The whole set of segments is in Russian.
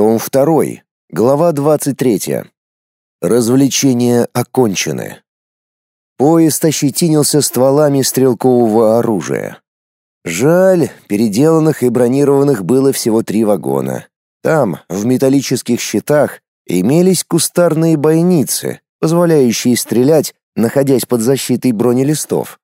Том 2, глава 23. Развлечения окончены. Поезд ощетинился стволами стрелкового оружия. Жаль, переделанных и бронированных было всего три вагона. Там, в металлических щитах, имелись кустарные бойницы, позволяющие стрелять, находясь под защитой бронелистов.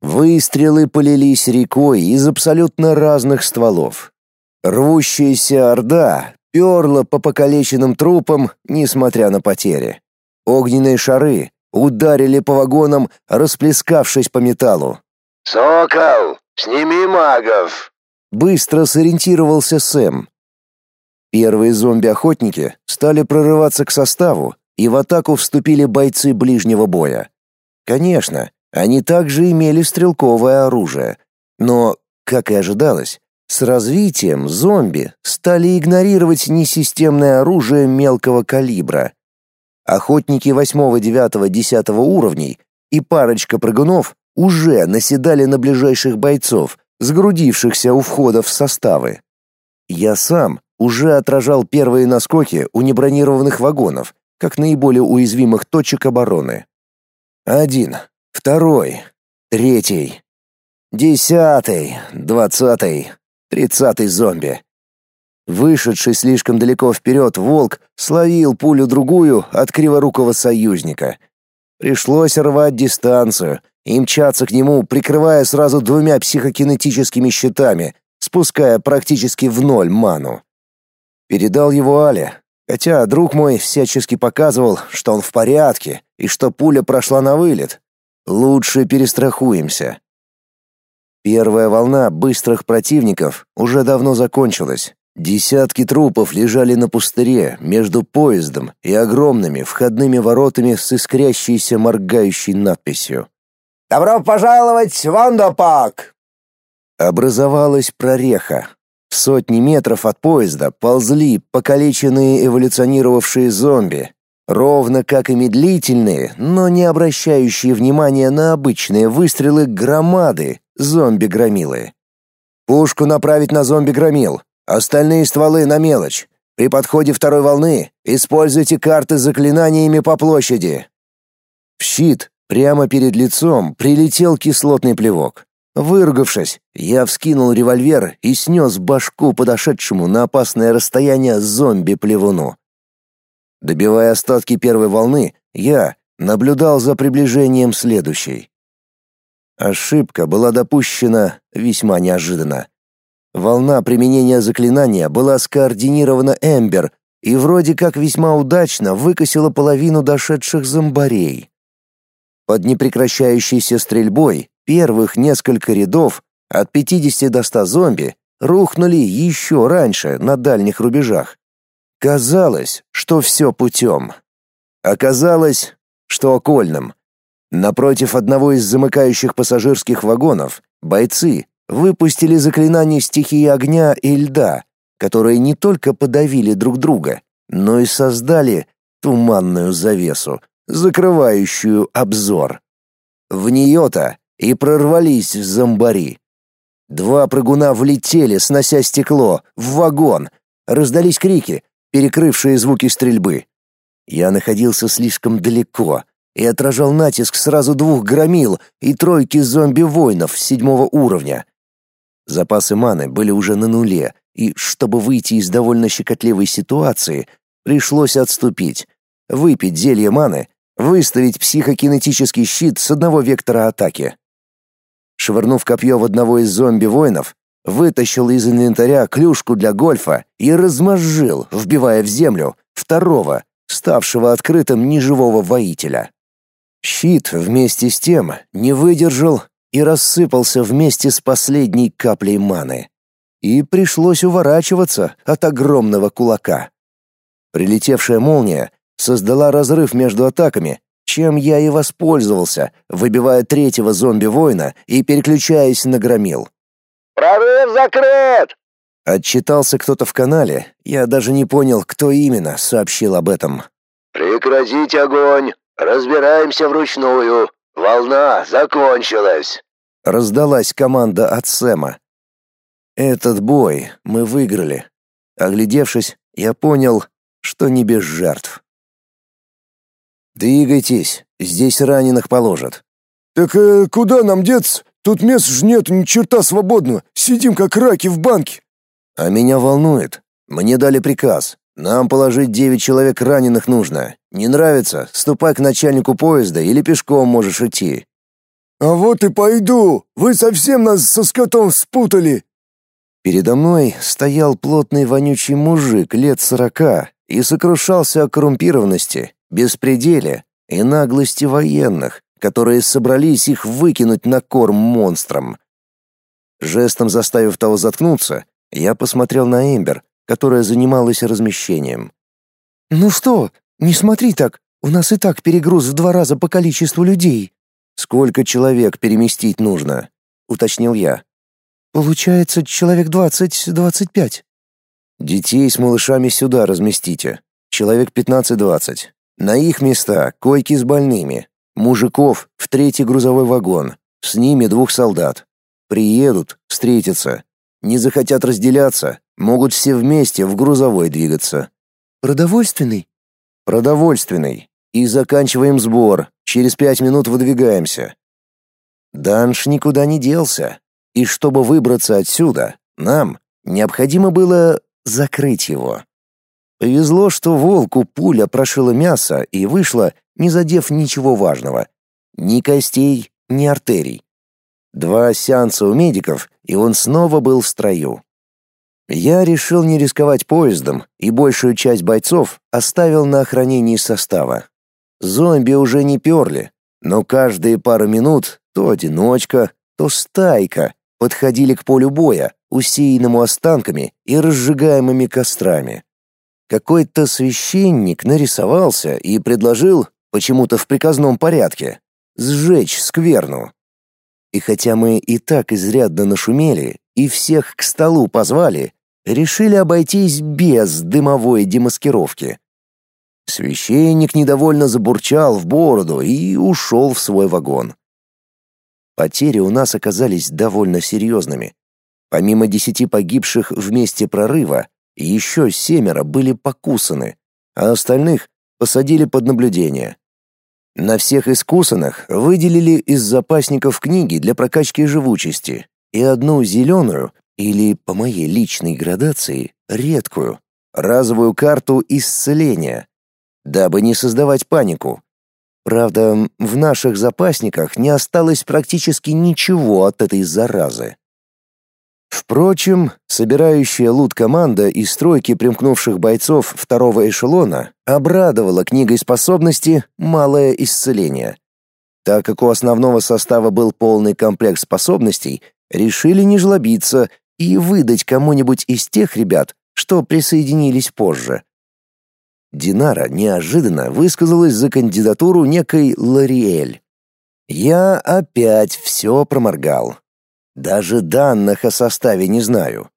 Выстрелы полились рекой из абсолютно разных стволов. Рвущаяся орда перла по покалеченным трупам, несмотря на потери. Огненные шары ударили по вагонам, расплескавшись по металлу. «Сокол, сними магов!» Быстро сориентировался Сэм. Первые зомби-охотники стали прорываться к составу, и в атаку вступили бойцы ближнего боя. Конечно, они также имели стрелковое оружие, но, как и ожидалось, с развитием зомби стали игнорировать несистемное оружие мелкого калибра. Охотники 8, 9, 10 уровней и парочка прыгунов уже наседали на ближайших бойцов, сгрудившихся у входа в составы. Я сам уже отражал первые наскоки у небронированных вагонов, как наиболее уязвимых точек обороны. Один, второй, третий, десятый, двадцатый, тридцатый зомби. Вышедший слишком далеко вперед волк словил пулю-другую от криворукого союзника. Пришлось рвать дистанцию и мчаться к нему, прикрывая сразу двумя психокинетическими щитами, спуская практически в ноль ману. Передал его Але, хотя друг мой всячески показывал, что он в порядке и что пуля прошла на вылет. Лучше перестрахуемся. Первая волна быстрых противников уже давно закончилась. Десятки трупов лежали на пустыре между поездом и огромными входными воротами с искрящейся моргающей надписью. «Добро пожаловать в Вандопак!» Образовалась прореха. В сотни метров от поезда ползли покалеченные эволюционировавшие зомби, ровно как и медлительные, но не обращающие внимания на обычные выстрелы громады, зомби-громилы. Пушку направить на зомби-громил, остальные стволы на мелочь. При подходе второй волны используйте карты с заклинаниями по площади. В щит прямо перед лицом прилетел кислотный плевок. Выругавшись, я вскинул револьвер и снес башку подошедшему на опасное расстояние зомби-плевуну. Добивая остатки первой волны, я наблюдал за приближением следующей. Ошибка была допущена весьма неожиданно. Волна применения заклинания была скоординирована Эмбер и вроде как весьма удачно выкосила половину дошедших зомбарей. Под непрекращающейся стрельбой первых несколько рядов от 50 до 100 зомби рухнули еще раньше на дальних рубежах. Казалось, что все путем. Оказалось, что окольным. Напротив одного из замыкающих пассажирских вагонов бойцы выпустили заклинание стихии огня и льда, которые не только подавили друг друга, но и создали туманную завесу, закрывающую обзор. В нее-то и прорвались зомбари. Два прыгуна влетели, снося стекло, в вагон. Раздались крики, перекрывшие звуки стрельбы. Я находился слишком далеко, и отражал натиск сразу двух громил и тройки зомби-воинов седьмого уровня. Запасы маны были уже на нуле, и чтобы выйти из довольно щекотливой ситуации, пришлось отступить, выпить зелье маны, выставить психокинетический щит с одного вектора атаки. Швырнув копье в одного из зомби-воинов, вытащил из инвентаря клюшку для гольфа и размозжил, вбивая в землю, второго, ставшего открытым неживого воителя. Щит вместе с тем не выдержал и рассыпался вместе с последней каплей маны. И пришлось уворачиваться от огромного кулака. Прилетевшая молния создала разрыв между атаками, чем я и воспользовался, выбивая третьего зомби-воина и переключаясь на громил. «Прорыв закрыт!» Отчитался кто-то в канале, я даже не понял, кто именно сообщил об этом. «Прекратить огонь! Разбираемся вручную. Волна закончилась. Раздалась команда от Сэма. Этот бой мы выиграли. Оглядевшись, я понял, что не без жертв. «Двигайтесь, здесь раненых положат». «Так э, куда нам деться? Тут мест ж нет, ни черта свободного. Сидим как раки в банке». «А меня волнует. Мне дали приказ. Нам положить девять человек раненых нужно. Не нравится? Ступай к начальнику поезда или пешком можешь идти». «А вот и пойду. Вы совсем нас со скотом спутали». Передо мной стоял плотный вонючий мужик лет сорока и сокрушался о коррумпированности, беспределе и наглости военных, которые собрались их выкинуть на корм монстрам. Жестом заставив того заткнуться, я посмотрел на Эмбер, которая занималась размещением. «Ну что, не смотри так, у нас и так перегруз в два раза по количеству людей». «Сколько человек переместить нужно?» — уточнил я. «Получается, человек двадцать-двадцать пять». «Детей с малышами сюда разместите. Человек пятнадцать-двадцать. На их места койки с больными. Мужиков в третий грузовой вагон. С ними двух солдат. Приедут, встретятся. Не захотят разделяться, могут все вместе в грузовой двигаться. Продовольственный? Продовольственный. И заканчиваем сбор. Через пять минут выдвигаемся. Данш никуда не делся. И чтобы выбраться отсюда, нам необходимо было закрыть его. Повезло, что волку пуля прошила мясо и вышла, не задев ничего важного. Ни костей, ни артерий. Два сеанса у медиков, и он снова был в строю. Я решил не рисковать поездом и большую часть бойцов оставил на охранении состава. Зомби уже не перли, но каждые пару минут то одиночка, то стайка подходили к полю боя, усеянному останками и разжигаемыми кострами. Какой-то священник нарисовался и предложил, почему-то в приказном порядке, сжечь скверну. И хотя мы и так изрядно нашумели и всех к столу позвали, решили обойтись без дымовой демаскировки. Священник недовольно забурчал в бороду и ушел в свой вагон. Потери у нас оказались довольно серьезными. Помимо десяти погибших в месте прорыва, еще семеро были покусаны, а остальных посадили под наблюдение. На всех искусанных выделили из запасников книги для прокачки живучести и одну зеленую, или, по моей личной градации, редкую, разовую карту исцеления, дабы не создавать панику. Правда, в наших запасниках не осталось практически ничего от этой заразы. Впрочем, собирающая лут команда из стройки примкнувших бойцов второго эшелона обрадовала книгой способности «Малое исцеление». Так как у основного состава был полный комплект способностей, решили не жлобиться и выдать кому-нибудь из тех ребят, что присоединились позже. Динара неожиданно высказалась за кандидатуру некой Лариэль. Я опять все проморгал. Даже данных о составе не знаю.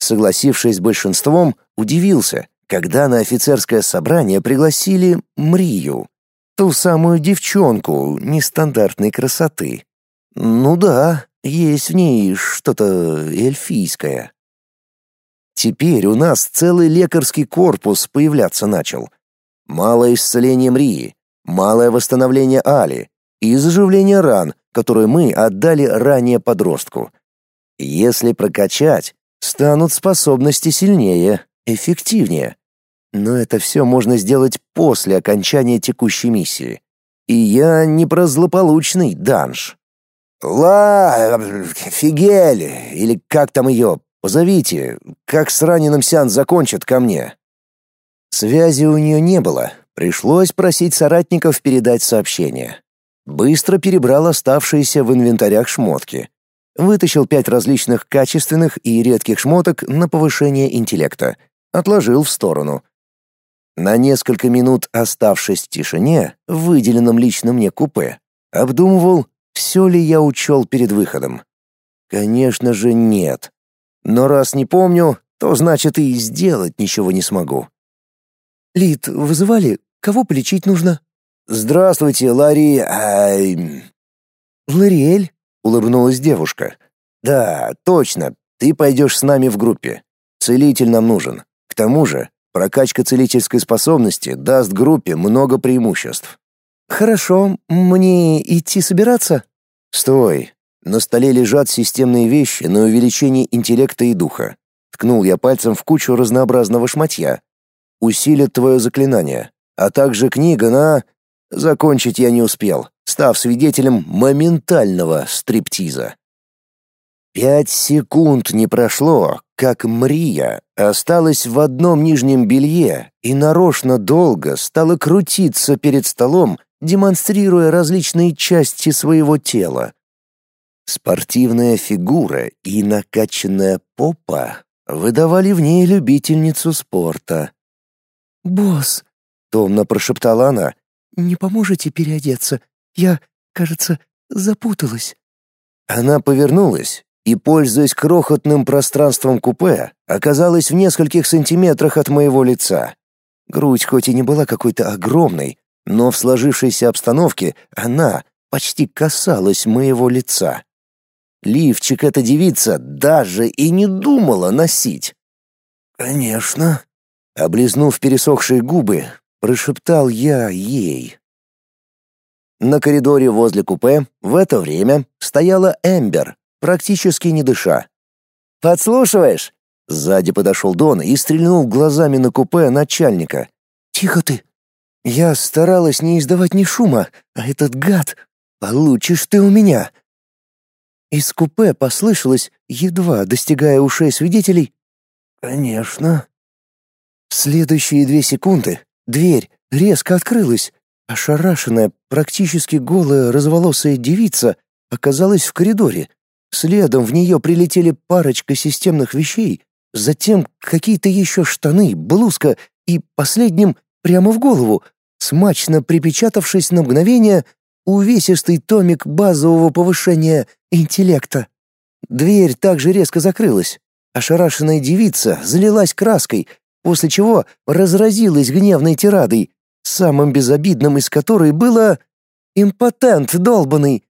Согласившись большинством, удивился, когда на офицерское собрание пригласили Мрию, ту самую девчонку нестандартной красоты. Ну да, есть в ней что-то эльфийское. Теперь у нас целый лекарский корпус появляться начал. Малое исцеление Мрии, малое восстановление Али и заживление ран, которую мы отдали ранее подростку. Если прокачать, станут способности сильнее, эффективнее. Но это все можно сделать после окончания текущей миссии. И я не про злополучный данж. «Ла... Фигель, или как там ее, позовите, как с раненым сеанс закончат ко мне». Связи у нее не было, пришлось просить соратников передать сообщение. Быстро перебрал оставшиеся в инвентарях шмотки. Вытащил пять различных качественных и редких шмоток на повышение интеллекта. Отложил в сторону. На несколько минут оставшись в тишине, в выделенном лично мне купе, обдумывал, все ли я учел перед выходом. Конечно же, нет. Но раз не помню, то значит и сделать ничего не смогу. «Лид, вызывали? Кого полечить нужно?» «Здравствуйте, Ларри... Ай...» «Лариэль?» — улыбнулась девушка. «Да, точно, ты пойдешь с нами в группе. Целитель нам нужен. К тому же Прокачка целительской способности даст группе много преимуществ. Хорошо, мне идти собираться? Стой. На столе лежат системные вещи на увеличение интеллекта и духа. Ткнул я пальцем в кучу разнообразного шматья. Усилит твое заклинание, а также книга на Закончить я не успел, став свидетелем моментального стриптиза. Пять секунд не прошло, как Мрия осталась в одном нижнем белье и нарочно долго стала крутиться перед столом, демонстрируя различные части своего тела. Спортивная фигура и накачанная попа выдавали в ней любительницу спорта. «Босс», — томно прошептала она, — «не поможете переодеться? Я, кажется, запуталась». Она повернулась и, пользуясь крохотным пространством купе, оказалась в нескольких сантиметрах от моего лица. Грудь хоть и не была какой-то огромной, но в сложившейся обстановке она почти касалась моего лица. Лифчик эта девица даже и не думала носить. «Конечно», — облизнув пересохшие губы, прошептал я ей. На коридоре возле купе в это время стояла Эмбер, практически не дыша. «Подслушиваешь?» Сзади подошел Дон и стрельнул глазами на купе начальника. «Тихо ты!» Я старалась не издавать ни шума, а этот гад... Получишь ты у меня!» Из купе послышалось, едва достигая ушей свидетелей, «Конечно». В следующие две секунды дверь резко открылась. Ошарашенная, практически голая, разволосая девица оказалась в коридоре. Следом в нее прилетели парочка системных вещей, затем какие-то еще штаны, блузка и последним прямо в голову, смачно припечатавшись на мгновение, увесистый томик базового повышения интеллекта. Дверь также резко закрылась. Ошарашенная девица залилась краской, после чего разразилась гневной тирадой, самым безобидным из которой было «импотент долбанный»,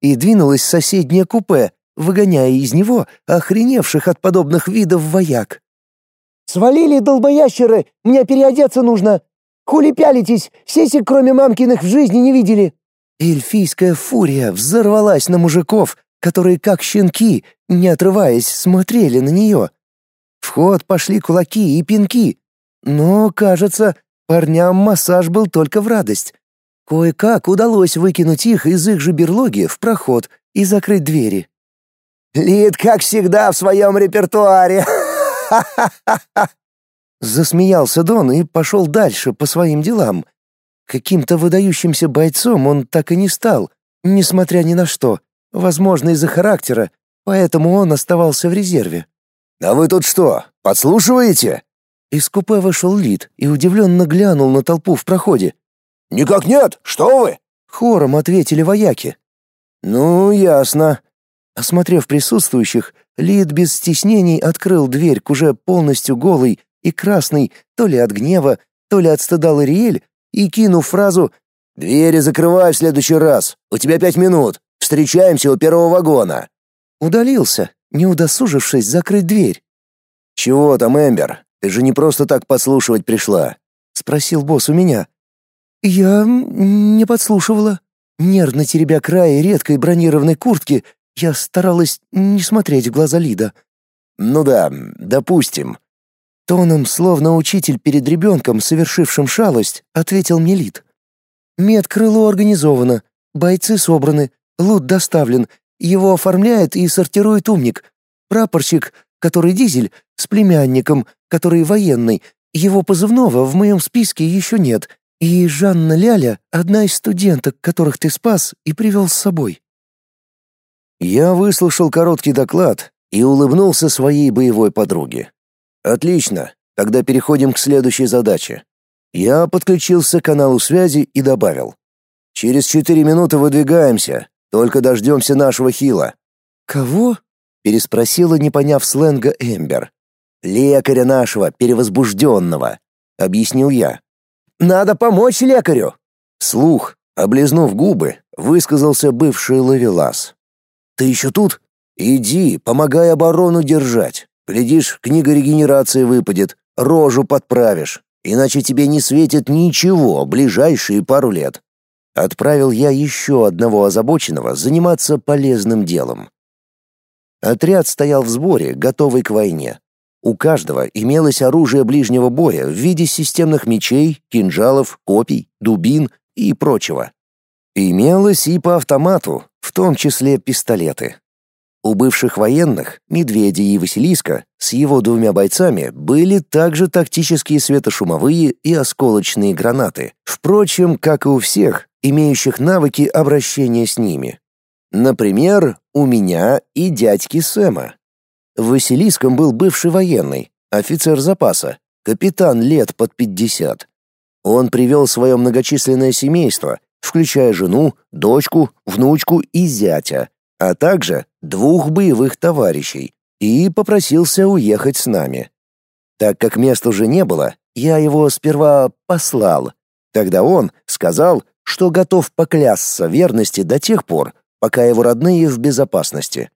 и двинулась в соседнее купе, выгоняя из него охреневших от подобных видов вояк. «Свалили, долбоящеры! Мне переодеться нужно! Хули пялитесь? Сисек, кроме мамкиных, в жизни не видели!» Эльфийская фурия взорвалась на мужиков, которые, как щенки, не отрываясь, смотрели на нее. В ход пошли кулаки и пинки. Но, кажется, парням массаж был только в радость. Кое-как удалось выкинуть их из их же берлоги в проход и закрыть двери. Лид, как всегда, в своем репертуаре. Засмеялся Дон и пошел дальше по своим делам. Каким-то выдающимся бойцом он так и не стал, несмотря ни на что. Возможно, из-за характера, поэтому он оставался в резерве. «А вы тут что, подслушиваете?» Из купе вышел Лид и удивленно глянул на толпу в проходе. «Никак нет, что вы?» Хором ответили вояки. «Ну, ясно. Осмотрев присутствующих, Лид без стеснений открыл дверь к уже полностью голой и красной то ли от гнева, то ли от стыда Лариэль и, кинув фразу «Двери закрывай в следующий раз, у тебя пять минут, встречаемся у первого вагона», удалился, не удосужившись закрыть дверь. «Чего там, Эмбер? Ты же не просто так подслушивать пришла?» — спросил босс у меня. «Я не подслушивала». Нервно теребя край редкой бронированной куртки, я старалась не смотреть в глаза Лида. «Ну да, допустим». Тоном, словно учитель перед ребенком, совершившим шалость, ответил мне Лид. «Медкрыло организовано, бойцы собраны, лут доставлен, его оформляет и сортирует умник. Прапорщик, который дизель, с племянником, который военный. Его позывного в моем списке еще нет. И Жанна Ляля — одна из студенток, которых ты спас и привел с собой. Я выслушал короткий доклад и улыбнулся своей боевой подруге. Отлично, тогда переходим к следующей задаче. Я подключился к каналу связи и добавил. Через четыре минуты выдвигаемся, только дождемся нашего хила. Кого? переспросила, не поняв сленга Эмбер. Лекаря нашего, перевозбужденного, объяснил я. Надо помочь лекарю. Слух, облизнув губы, высказался бывший ловелас. Ты еще тут? Иди, помогай оборону держать. Глядишь, книга регенерации выпадет. рожу подправишь, иначе тебе не светит ничего ближайшие пару лет. Отправил я еще одного озабоченного заниматься полезным делом. Отряд стоял в сборе, готовый к войне. У каждого имелось оружие ближнего боя в виде системных мечей, кинжалов, копий, дубин и прочего. Имелось и по автомату, в том числе пистолеты. У бывших военных, Медведя и Василиска, с его двумя бойцами были также тактические светошумовые и осколочные гранаты, впрочем, как и у всех, имеющих навыки обращения с ними. Например, у меня и дядьки Сэма. Василиском был бывший военный, офицер запаса, капитан лет под пятьдесят. Он привел свое многочисленное семейство, включая жену, дочку, внучку и зятя, а также двух боевых товарищей, и попросился уехать с нами. Так как места уже не было, я его сперва послал. Тогда он сказал, что готов поклясться верности до тех пор, пока его родные в безопасности.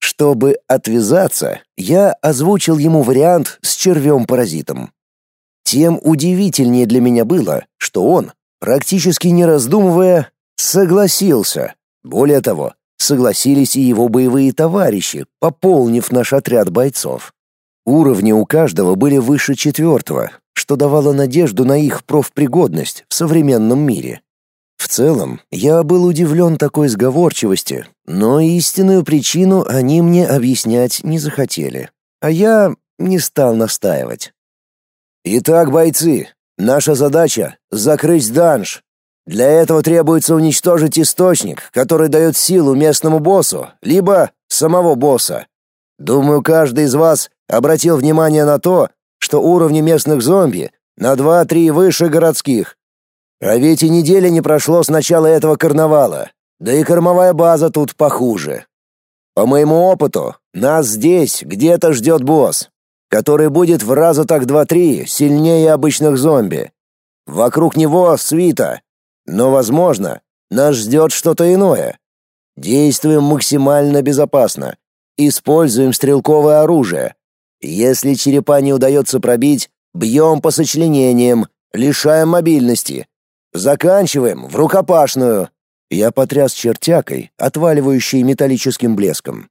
Чтобы отвязаться, я озвучил ему вариант с червем-паразитом. Тем удивительнее для меня было, что он, практически не раздумывая, согласился. Более того, согласились и его боевые товарищи, пополнив наш отряд бойцов. Уровни у каждого были выше четвертого, что давало надежду на их профпригодность в современном мире. В целом, я был удивлен такой сговорчивости, но истинную причину они мне объяснять не захотели, а я не стал настаивать. «Итак, бойцы, наша задача — закрыть данж. Для этого требуется уничтожить источник, который дает силу местному боссу, либо самого босса. Думаю, каждый из вас обратил внимание на то, что уровни местных зомби на 2-3 выше городских. А ведь и недели не прошло с начала этого карнавала, да и кормовая база тут похуже. По моему опыту, нас здесь где-то ждет босс, который будет в раза так два-три сильнее обычных зомби. Вокруг него свита, но, возможно, нас ждет что-то иное. Действуем максимально безопасно. Используем стрелковое оружие. Если черепа не удается пробить, бьем по сочленениям, лишаем мобильности. Заканчиваем в рукопашную. Я потряс чертякой, отваливающей металлическим блеском.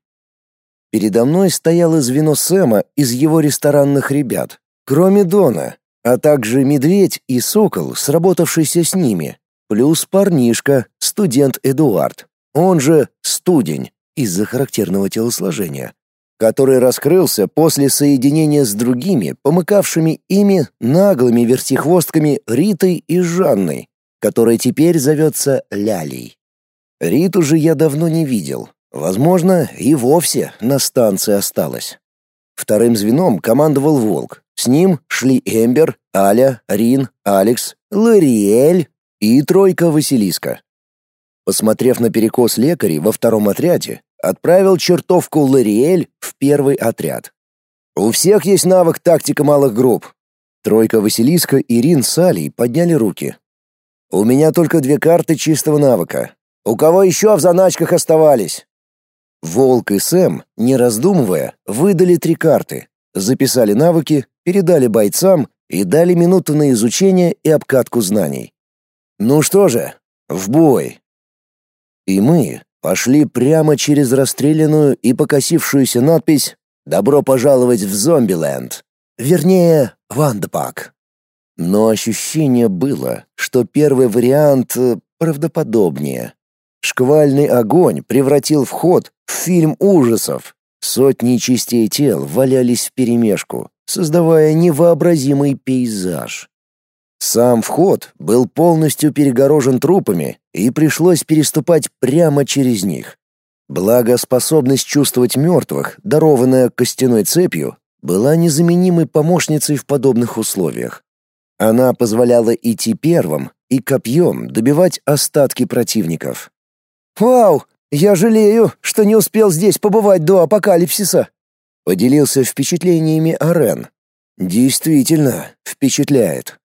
Передо мной стояло звено Сэма из его ресторанных ребят, кроме Дона, а также медведь и сокол, сработавшийся с ними, плюс парнишка, студент Эдуард, он же Студень, из-за характерного телосложения, который раскрылся после соединения с другими, помыкавшими ими наглыми вертихвостками Ритой и Жанной, которая теперь зовется Лялей. Риту же я давно не видел. Возможно, и вовсе на станции осталась. Вторым звеном командовал Волк. С ним шли Эмбер, Аля, Рин, Алекс, Лориэль и тройка Василиска. Посмотрев на перекос лекарей во втором отряде, отправил чертовку Лориэль в первый отряд. У всех есть навык тактика малых групп. Тройка Василиска и Рин с Алей подняли руки. У меня только две карты чистого навыка. У кого еще в заначках оставались? Волк и Сэм, не раздумывая, выдали три карты, записали навыки, передали бойцам и дали минуту на изучение и обкатку знаний. Ну что же, в бой. И мы пошли прямо через расстрелянную и покосившуюся надпись «Добро пожаловать в Зомбиленд», вернее, Вандапак. Но ощущение было, что первый вариант э, правдоподобнее. Шквальный огонь превратил вход в фильм ужасов. Сотни частей тел валялись вперемешку, создавая невообразимый пейзаж. Сам вход был полностью перегорожен трупами, и пришлось переступать прямо через них. Благо, способность чувствовать мертвых, дарованная костяной цепью, была незаменимой помощницей в подобных условиях. Она позволяла идти первым и копьем добивать остатки противников. «Вау! Я жалею, что не успел здесь побывать до апокалипсиса!» — поделился впечатлениями Арен. «Действительно, впечатляет».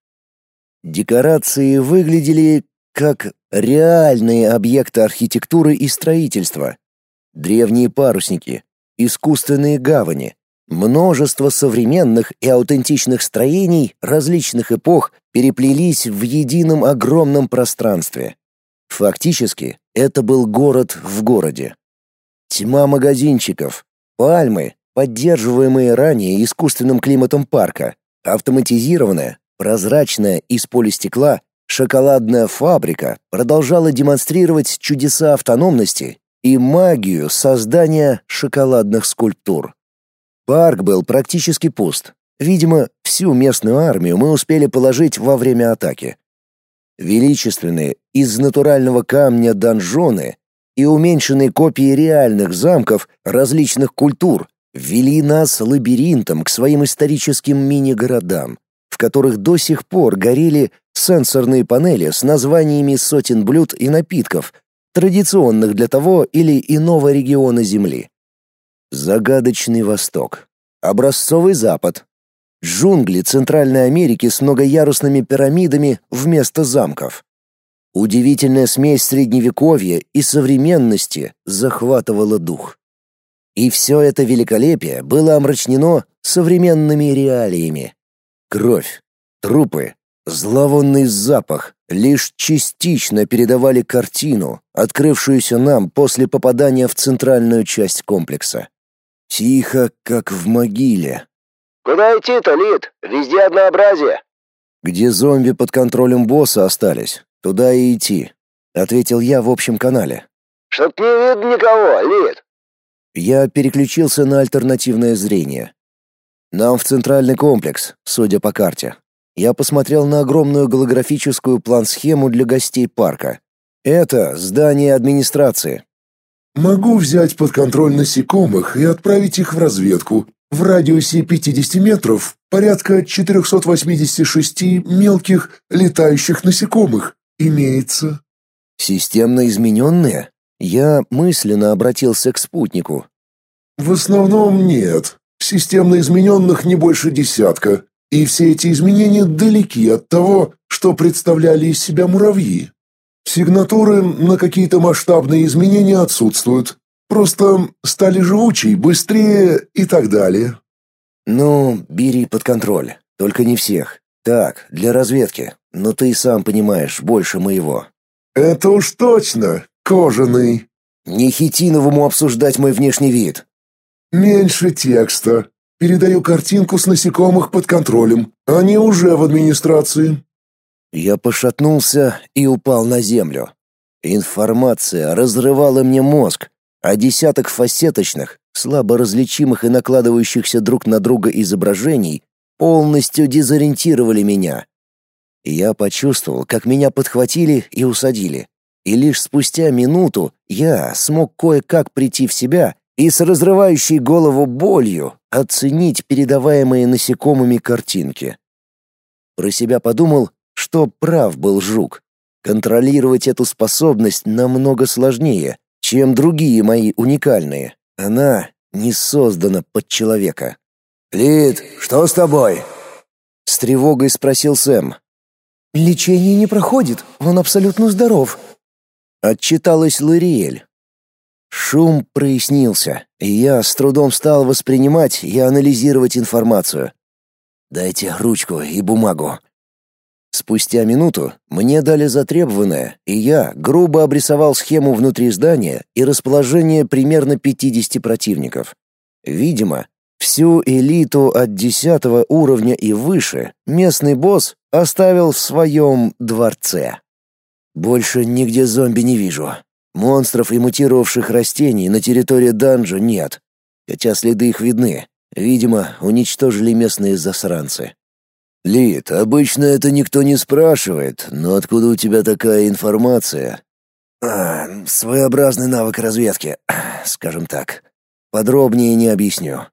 Декорации выглядели как реальные объекты архитектуры и строительства. Древние парусники, искусственные гавани, Множество современных и аутентичных строений различных эпох переплелись в едином огромном пространстве. Фактически, это был город в городе. Тьма магазинчиков, пальмы, поддерживаемые ранее искусственным климатом парка, автоматизированная, прозрачная из полистекла шоколадная фабрика продолжала демонстрировать чудеса автономности и магию создания шоколадных скульптур. Парк был практически пуст. Видимо, всю местную армию мы успели положить во время атаки. Величественные из натурального камня донжоны и уменьшенные копии реальных замков различных культур ввели нас лабиринтом к своим историческим мини-городам, которых до сих пор горели сенсорные панели с названиями сотен блюд и напитков, традиционных для того или иного региона Земли. Загадочный Восток. Образцовый Запад. Джунгли Центральной Америки с многоярусными пирамидами вместо замков. Удивительная смесь средневековья и современности захватывала дух. И все это великолепие было омрачнено современными реалиями. Кровь, трупы, зловонный запах лишь частично передавали картину, открывшуюся нам после попадания в центральную часть комплекса. Тихо, как в могиле. «Куда идти-то, Лид? Везде однообразие». «Где зомби под контролем босса остались, туда и идти», — ответил я в общем канале. «Чтоб не видно никого, Лид». Я переключился на альтернативное зрение. Нам в центральный комплекс, судя по карте. Я посмотрел на огромную голографическую план-схему для гостей парка. Это здание администрации. Могу взять под контроль насекомых и отправить их в разведку. В радиусе 50 метров порядка 486 мелких летающих насекомых имеется. Системно измененные? Я мысленно обратился к спутнику. В основном нет. Системно измененных не больше десятка. И все эти изменения далеки от того, что представляли из себя муравьи. Сигнатуры на какие-то масштабные изменения отсутствуют. Просто стали живучей, быстрее и так далее. Ну, бери под контроль. Только не всех. Так, для разведки. Но ты сам понимаешь, больше моего. Это уж точно, кожаный. Не хитиновому обсуждать мой внешний вид. Меньше текста. Передаю картинку с насекомых под контролем. Они уже в администрации. Я пошатнулся и упал на землю. Информация разрывала мне мозг, а десяток фасеточных, слабо различимых и накладывающихся друг на друга изображений полностью дезориентировали меня. Я почувствовал, как меня подхватили и усадили. И лишь спустя минуту я смог кое-как прийти в себя и с разрывающей голову болью оценить передаваемые насекомыми картинки. Про себя подумал, что прав был жук. Контролировать эту способность намного сложнее, чем другие мои уникальные. Она не создана под человека. «Лид, что с тобой?» С тревогой спросил Сэм. «Лечение не проходит, он абсолютно здоров», — отчиталась Лориэль. Шум прояснился, и я с трудом стал воспринимать и анализировать информацию. «Дайте ручку и бумагу», Спустя минуту мне дали затребованное, и я грубо обрисовал схему внутри здания и расположение примерно 50 противников. Видимо, всю элиту от 10 уровня и выше местный босс оставил в своем дворце. Больше нигде зомби не вижу. Монстров и мутировавших растений на территории данжа нет, хотя следы их видны. Видимо, уничтожили местные засранцы. «Лид, обычно это никто не спрашивает, но откуда у тебя такая информация?» а, «Своеобразный навык разведки, скажем так. Подробнее не объясню».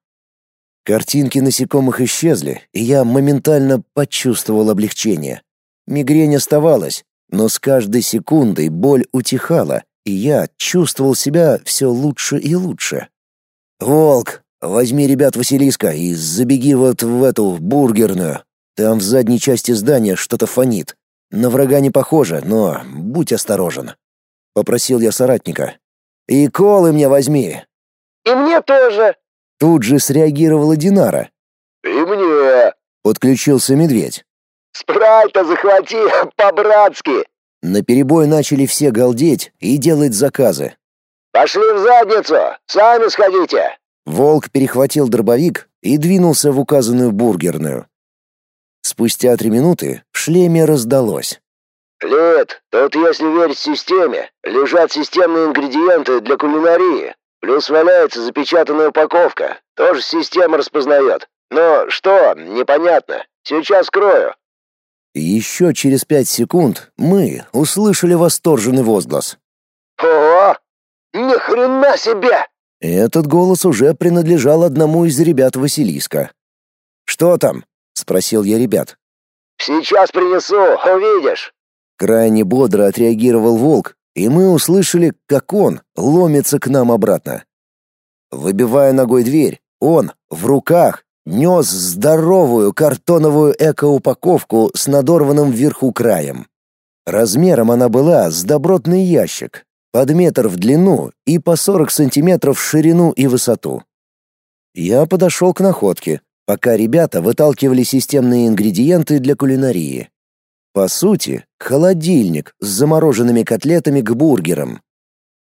Картинки насекомых исчезли, и я моментально почувствовал облегчение. Мигрень оставалась, но с каждой секундой боль утихала, и я чувствовал себя все лучше и лучше. «Волк, возьми ребят Василиска и забеги вот в эту бургерную. Там в задней части здания что-то фонит. На врага не похоже, но будь осторожен. Попросил я соратника. И колы мне возьми. И мне тоже. Тут же среагировала Динара. «И мне!» — подключился медведь. «Спрайта захвати, по-братски!» На перебой начали все галдеть и делать заказы. «Пошли в задницу! Сами сходите!» Волк перехватил дробовик и двинулся в указанную бургерную. Спустя три минуты в шлеме раздалось. «Лид, тут, если верить системе, лежат системные ингредиенты для кулинарии. Плюс валяется запечатанная упаковка. Тоже система распознает. Но что, непонятно. Сейчас скрою». Еще через пять секунд мы услышали восторженный возглас. «Ого! Ни хрена себе!» Этот голос уже принадлежал одному из ребят Василиска. «Что там?» — спросил я ребят. «Сейчас принесу, увидишь!» Крайне бодро отреагировал волк, и мы услышали, как он ломится к нам обратно. Выбивая ногой дверь, он в руках нес здоровую картоновую эко-упаковку с надорванным вверху краем. Размером она была с добротный ящик, под метр в длину и по 40 сантиметров в ширину и высоту. Я подошел к находке, пока ребята выталкивали системные ингредиенты для кулинарии. По сути, холодильник с замороженными котлетами к бургерам.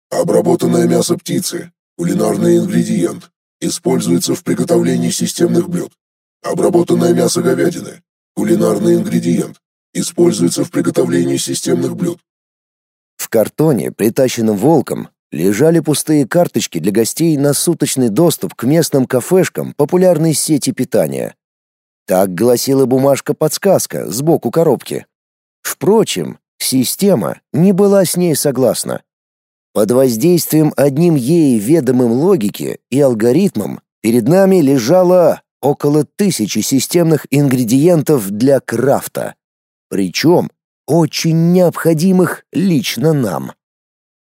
Обработанное мясо птицы. Кулинарный ингредиент. Используется в приготовлении системных блюд. Обработанное мясо говядины. Кулинарный ингредиент. Используется в приготовлении системных блюд. В картоне, притащенном волком, лежали пустые карточки для гостей на суточный доступ к местным кафешкам популярной сети питания. Так гласила бумажка-подсказка сбоку коробки. Впрочем, система не была с ней согласна. Под воздействием одним ей ведомым логики и алгоритмом перед нами лежало около тысячи системных ингредиентов для крафта, причем очень необходимых лично нам.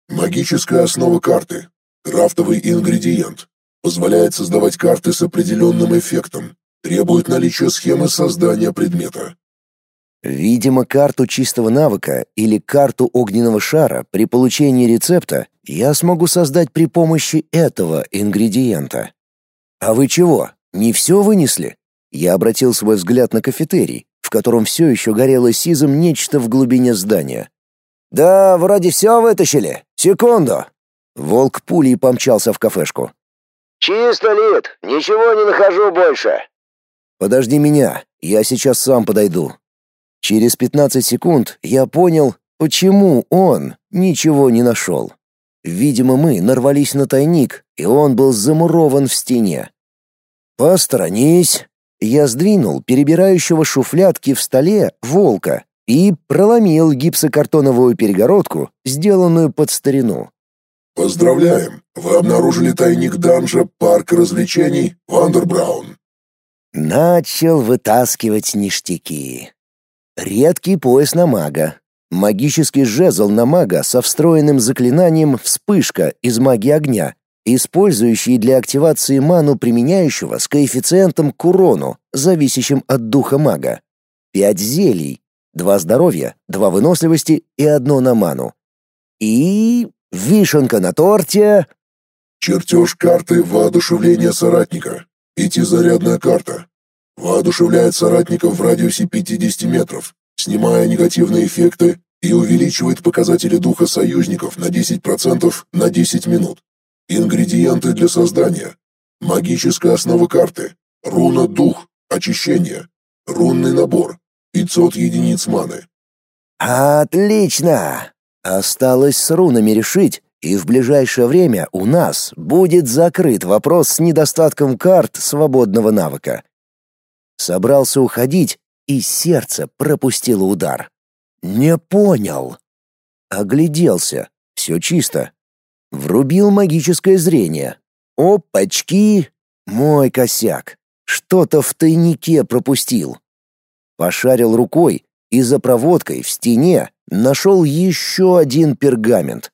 Магическая основа карты. Крафтовый ингредиент. Позволяет создавать карты с определенным эффектом. Требует наличия схемы создания предмета. Видимо, карту чистого навыка или карту огненного шара при получении рецепта я смогу создать при помощи этого ингредиента. А вы чего, не все вынесли? Я обратил свой взгляд на кафетерий, в котором все еще горело сизом нечто в глубине здания. «Да, вроде все вытащили. Секунду!» Волк пулей помчался в кафешку. «Чисто, Лид. Ничего не нахожу больше». «Подожди меня. Я сейчас сам подойду. Через 15 секунд я понял, почему он ничего не нашел. Видимо, мы нарвались на тайник, и он был замурован в стене. «Посторонись!» Я сдвинул перебирающего шуфлятки в столе волка и проломил гипсокартоновую перегородку, сделанную под старину. «Поздравляем! Вы обнаружили тайник данжа парка развлечений Вандербраун». Начал вытаскивать ништяки. Редкий пояс на мага. Магический жезл на мага со встроенным заклинанием «Вспышка» из магии огня, использующий для активации ману применяющего с коэффициентом к урону, зависящим от духа мага. Пять зелий, два здоровья, два выносливости и одно на ману. И вишенка на торте. Чертеж карты воодушевления соратника. Пятизарядная карта. Воодушевляет соратников в радиусе 50 метров, снимая негативные эффекты и увеличивает показатели духа союзников на 10% на 10 минут. Ингредиенты для создания. Магическая основа карты. Руна дух. Очищение. Рунный набор. 500 единиц маны. Отлично! Осталось с рунами решить, и в ближайшее время у нас будет закрыт вопрос с недостатком карт свободного навыка. Собрался уходить, и сердце пропустило удар. Не понял. Огляделся. Все чисто. Врубил магическое зрение. Опачки! Мой косяк. Что-то в тайнике пропустил. Пошарил рукой и за проводкой в стене нашел еще один пергамент.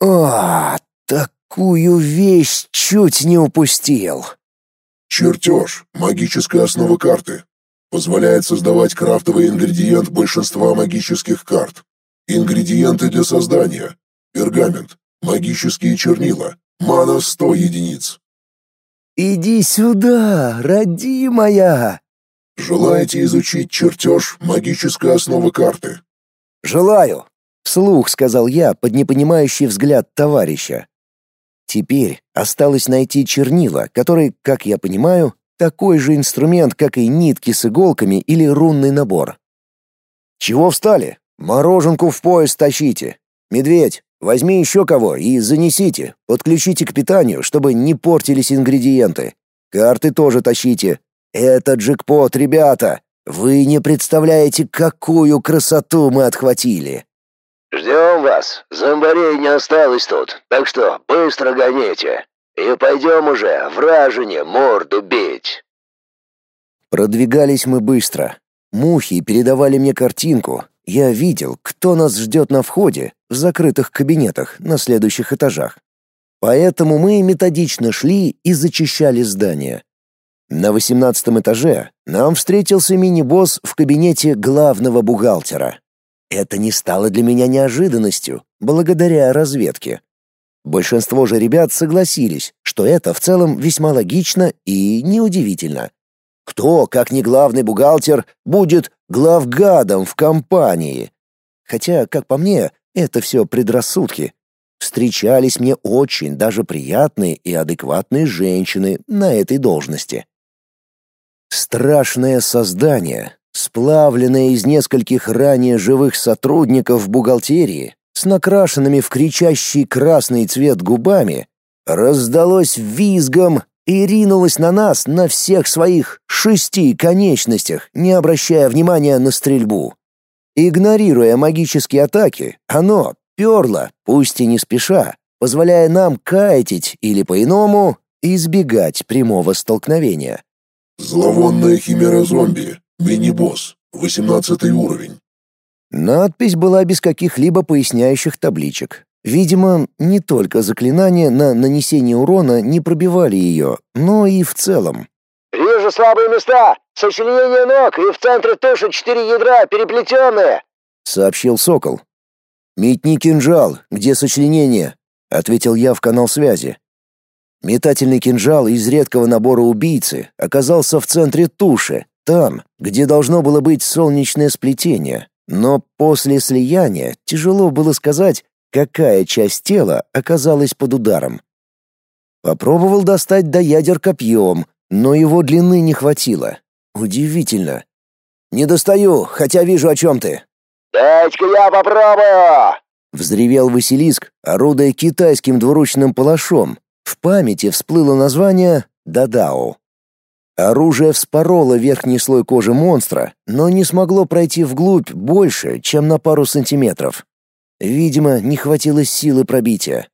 А, такую вещь чуть не упустил. Чертеж. Магическая основа карты. Позволяет создавать крафтовый ингредиент большинства магических карт. Ингредиенты для создания. Пергамент. Магические чернила. Мана 100 единиц. Иди сюда, родимая!» «Желаете изучить чертеж магической основы карты?» «Желаю!» — вслух сказал я под непонимающий взгляд товарища. Теперь осталось найти чернила, который, как я понимаю, такой же инструмент, как и нитки с иголками или рунный набор. «Чего встали? Мороженку в пояс тащите. Медведь, возьми еще кого и занесите, подключите к питанию, чтобы не портились ингредиенты. Карты тоже тащите. Это джекпот, ребята. Вы не представляете, какую красоту мы отхватили. Ждем вас. Зомбарей не осталось тут, так что быстро гоните. И пойдем уже, вражине, морду бить. Продвигались мы быстро. Мухи передавали мне картинку. Я видел, кто нас ждет на входе, в закрытых кабинетах на следующих этажах. Поэтому мы методично шли и зачищали здание. На восемнадцатом этаже нам встретился мини-босс в кабинете главного бухгалтера. Это не стало для меня неожиданностью, благодаря разведке. Большинство же ребят согласились, что это в целом весьма логично и неудивительно. Кто, как не главный бухгалтер, будет главгадом в компании? Хотя, как по мне, это все предрассудки. Встречались мне очень даже приятные и адекватные женщины на этой должности. Страшное создание, сплавленное из нескольких ранее живых сотрудников бухгалтерии, с накрашенными в кричащий красный цвет губами, раздалось визгом и ринулось на нас на всех своих шести конечностях, не обращая внимания на стрельбу. Игнорируя магические атаки, оно перло, пусть и не спеша, позволяя нам кайтить или по-иному избегать прямого столкновения. «Зловонная химера зомби. Мини-босс. 18 уровень». Надпись была без каких-либо поясняющих табличек. Видимо, не только заклинания на нанесение урона не пробивали ее, но и в целом. «Вижу слабые места! Сочленение ног и в центре туши четыре ядра, переплетенные!» — сообщил Сокол. «Метни кинжал, где сочленение?» — ответил я в канал связи. Метательный кинжал из редкого набора убийцы оказался в центре туши, там, где должно было быть солнечное сплетение, но после слияния тяжело было сказать, какая часть тела оказалась под ударом. Попробовал достать до ядер копьем, но его длины не хватило. Удивительно. «Не достаю, хотя вижу, о чем ты». «Дайте-ка я попробую!» Взревел Василиск, орудуя китайским двуручным палашом. В памяти всплыло название «Дадао». Оружие вспороло верхний слой кожи монстра, но не смогло пройти вглубь больше, чем на пару сантиметров. Видимо, не хватило силы пробития.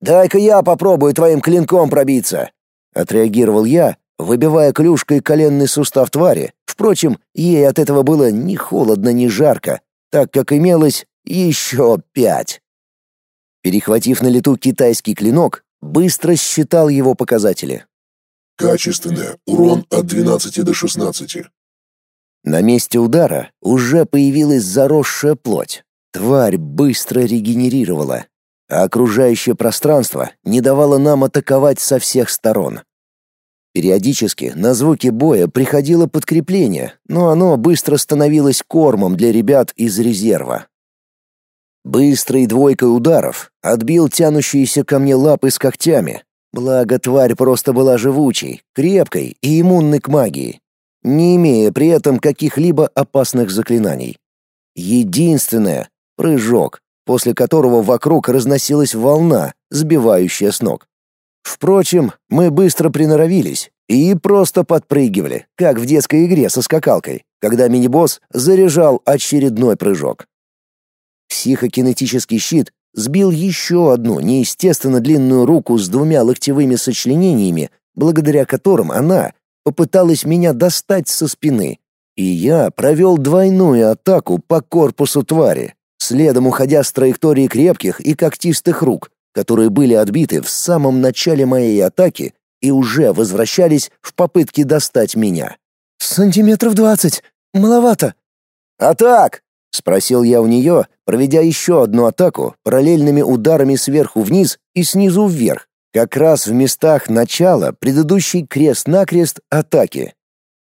«Дай-ка я попробую твоим клинком пробиться!» — отреагировал я, выбивая клюшкой коленный сустав твари. Впрочем, ей от этого было ни холодно, ни жарко, так как имелось еще пять. Перехватив на лету китайский клинок, быстро считал его показатели. Качественное. Урон от 12 до 16. На месте удара уже появилась заросшая плоть. Тварь быстро регенерировала, а окружающее пространство не давало нам атаковать со всех сторон. Периодически на звуки боя приходило подкрепление, но оно быстро становилось кормом для ребят из резерва. Быстрой двойкой ударов отбил тянущиеся ко мне лапы с когтями, Благо, тварь просто была живучей, крепкой и иммунной к магии, не имея при этом каких-либо опасных заклинаний. Единственное — прыжок, после которого вокруг разносилась волна, сбивающая с ног. Впрочем, мы быстро приноровились и просто подпрыгивали, как в детской игре со скакалкой, когда мини-босс заряжал очередной прыжок. Психокинетический щит сбил еще одну неестественно длинную руку с двумя локтевыми сочленениями, благодаря которым она попыталась меня достать со спины, и я провел двойную атаку по корпусу твари, следом уходя с траектории крепких и когтистых рук, которые были отбиты в самом начале моей атаки и уже возвращались в попытке достать меня. «Сантиметров двадцать. Маловато». «Атак!» — спросил я у нее, проведя еще одну атаку параллельными ударами сверху вниз и снизу вверх, Как раз в местах начала предыдущей крест-накрест атаки.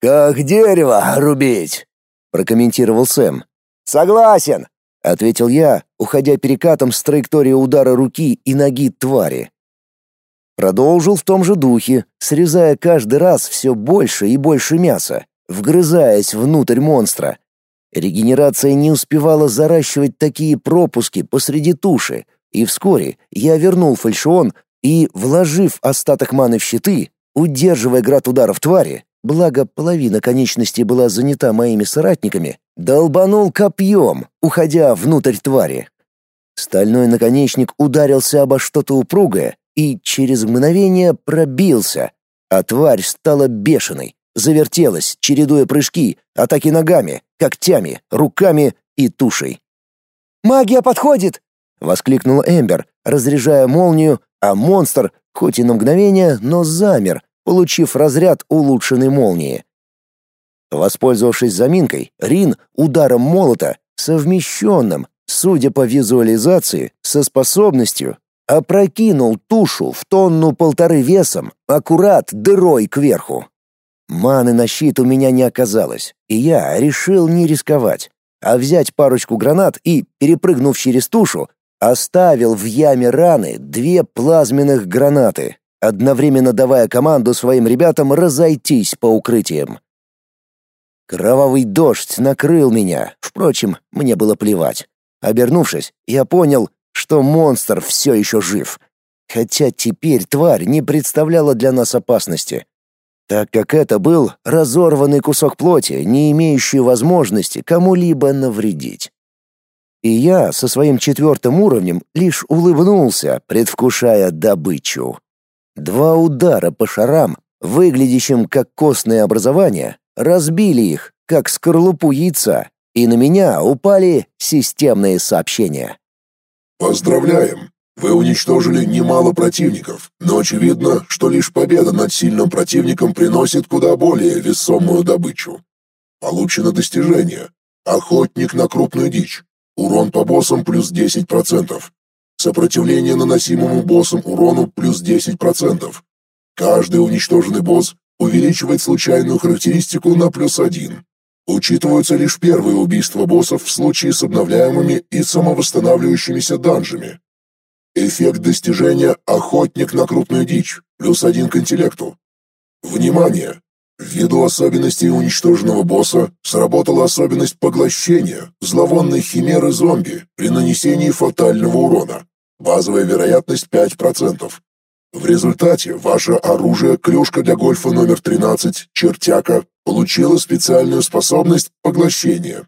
«Как дерево рубить!» — прокомментировал Сэм. «Согласен!» — ответил я, уходя перекатом с траектории удара руки и ноги твари. Продолжил в том же духе, срезая каждый раз все больше и больше мяса, вгрызаясь внутрь монстра. Регенерация не успевала заращивать такие пропуски посреди туши, и вскоре я вернул фальшион и, вложив остаток маны в щиты, удерживая град ударов твари, благо половина конечностей была занята моими соратниками, долбанул копьем, уходя внутрь твари. Стальной наконечник ударился обо что-то упругое и через мгновение пробился, а тварь стала бешеной, завертелась, чередуя прыжки, атаки ногами, когтями, руками и тушей. «Магия подходит!» — воскликнул Эмбер, разряжая молнию, а монстр, хоть и на мгновение, но замер, получив разряд улучшенной молнии. Воспользовавшись заминкой, Рин ударом молота, совмещенным, судя по визуализации, со способностью, опрокинул тушу в тонну-полторы весом, аккурат дырой кверху. Маны на щит у меня не оказалось, и я решил не рисковать, а взять парочку гранат и, перепрыгнув через тушу, оставил в яме раны две плазменных гранаты, одновременно давая команду своим ребятам разойтись по укрытиям. Кровавый дождь накрыл меня, впрочем, мне было плевать. Обернувшись, я понял, что монстр все еще жив. Хотя теперь тварь не представляла для нас опасности так как это был разорванный кусок плоти, не имеющий возможности кому-либо навредить. И я со своим четвертым уровнем лишь улыбнулся, предвкушая добычу. Два удара по шарам, выглядящим как костное образование, разбили их, как скорлупу яйца, и на меня упали системные сообщения. «Поздравляем! Вы уничтожили немало противников, но очевидно, что лишь победа над сильным противником приносит куда более весомую добычу. Получено достижение. Охотник на крупную дичь. Урон по боссам плюс 10%. Сопротивление наносимому боссам урону плюс 10%. Каждый уничтоженный босс увеличивает случайную характеристику на плюс 1. Учитываются лишь первые убийства боссов в случае с обновляемыми и самовосстанавливающимися данжами. Эффект достижения «Охотник на крупную дичь» плюс один к интеллекту. Внимание! Ввиду особенностей уничтоженного босса сработала особенность поглощения зловонной химеры зомби при нанесении фатального урона. Базовая вероятность 5%. В результате ваше оружие клюшка для гольфа номер 13 «Чертяка» получило специальную способность поглощения.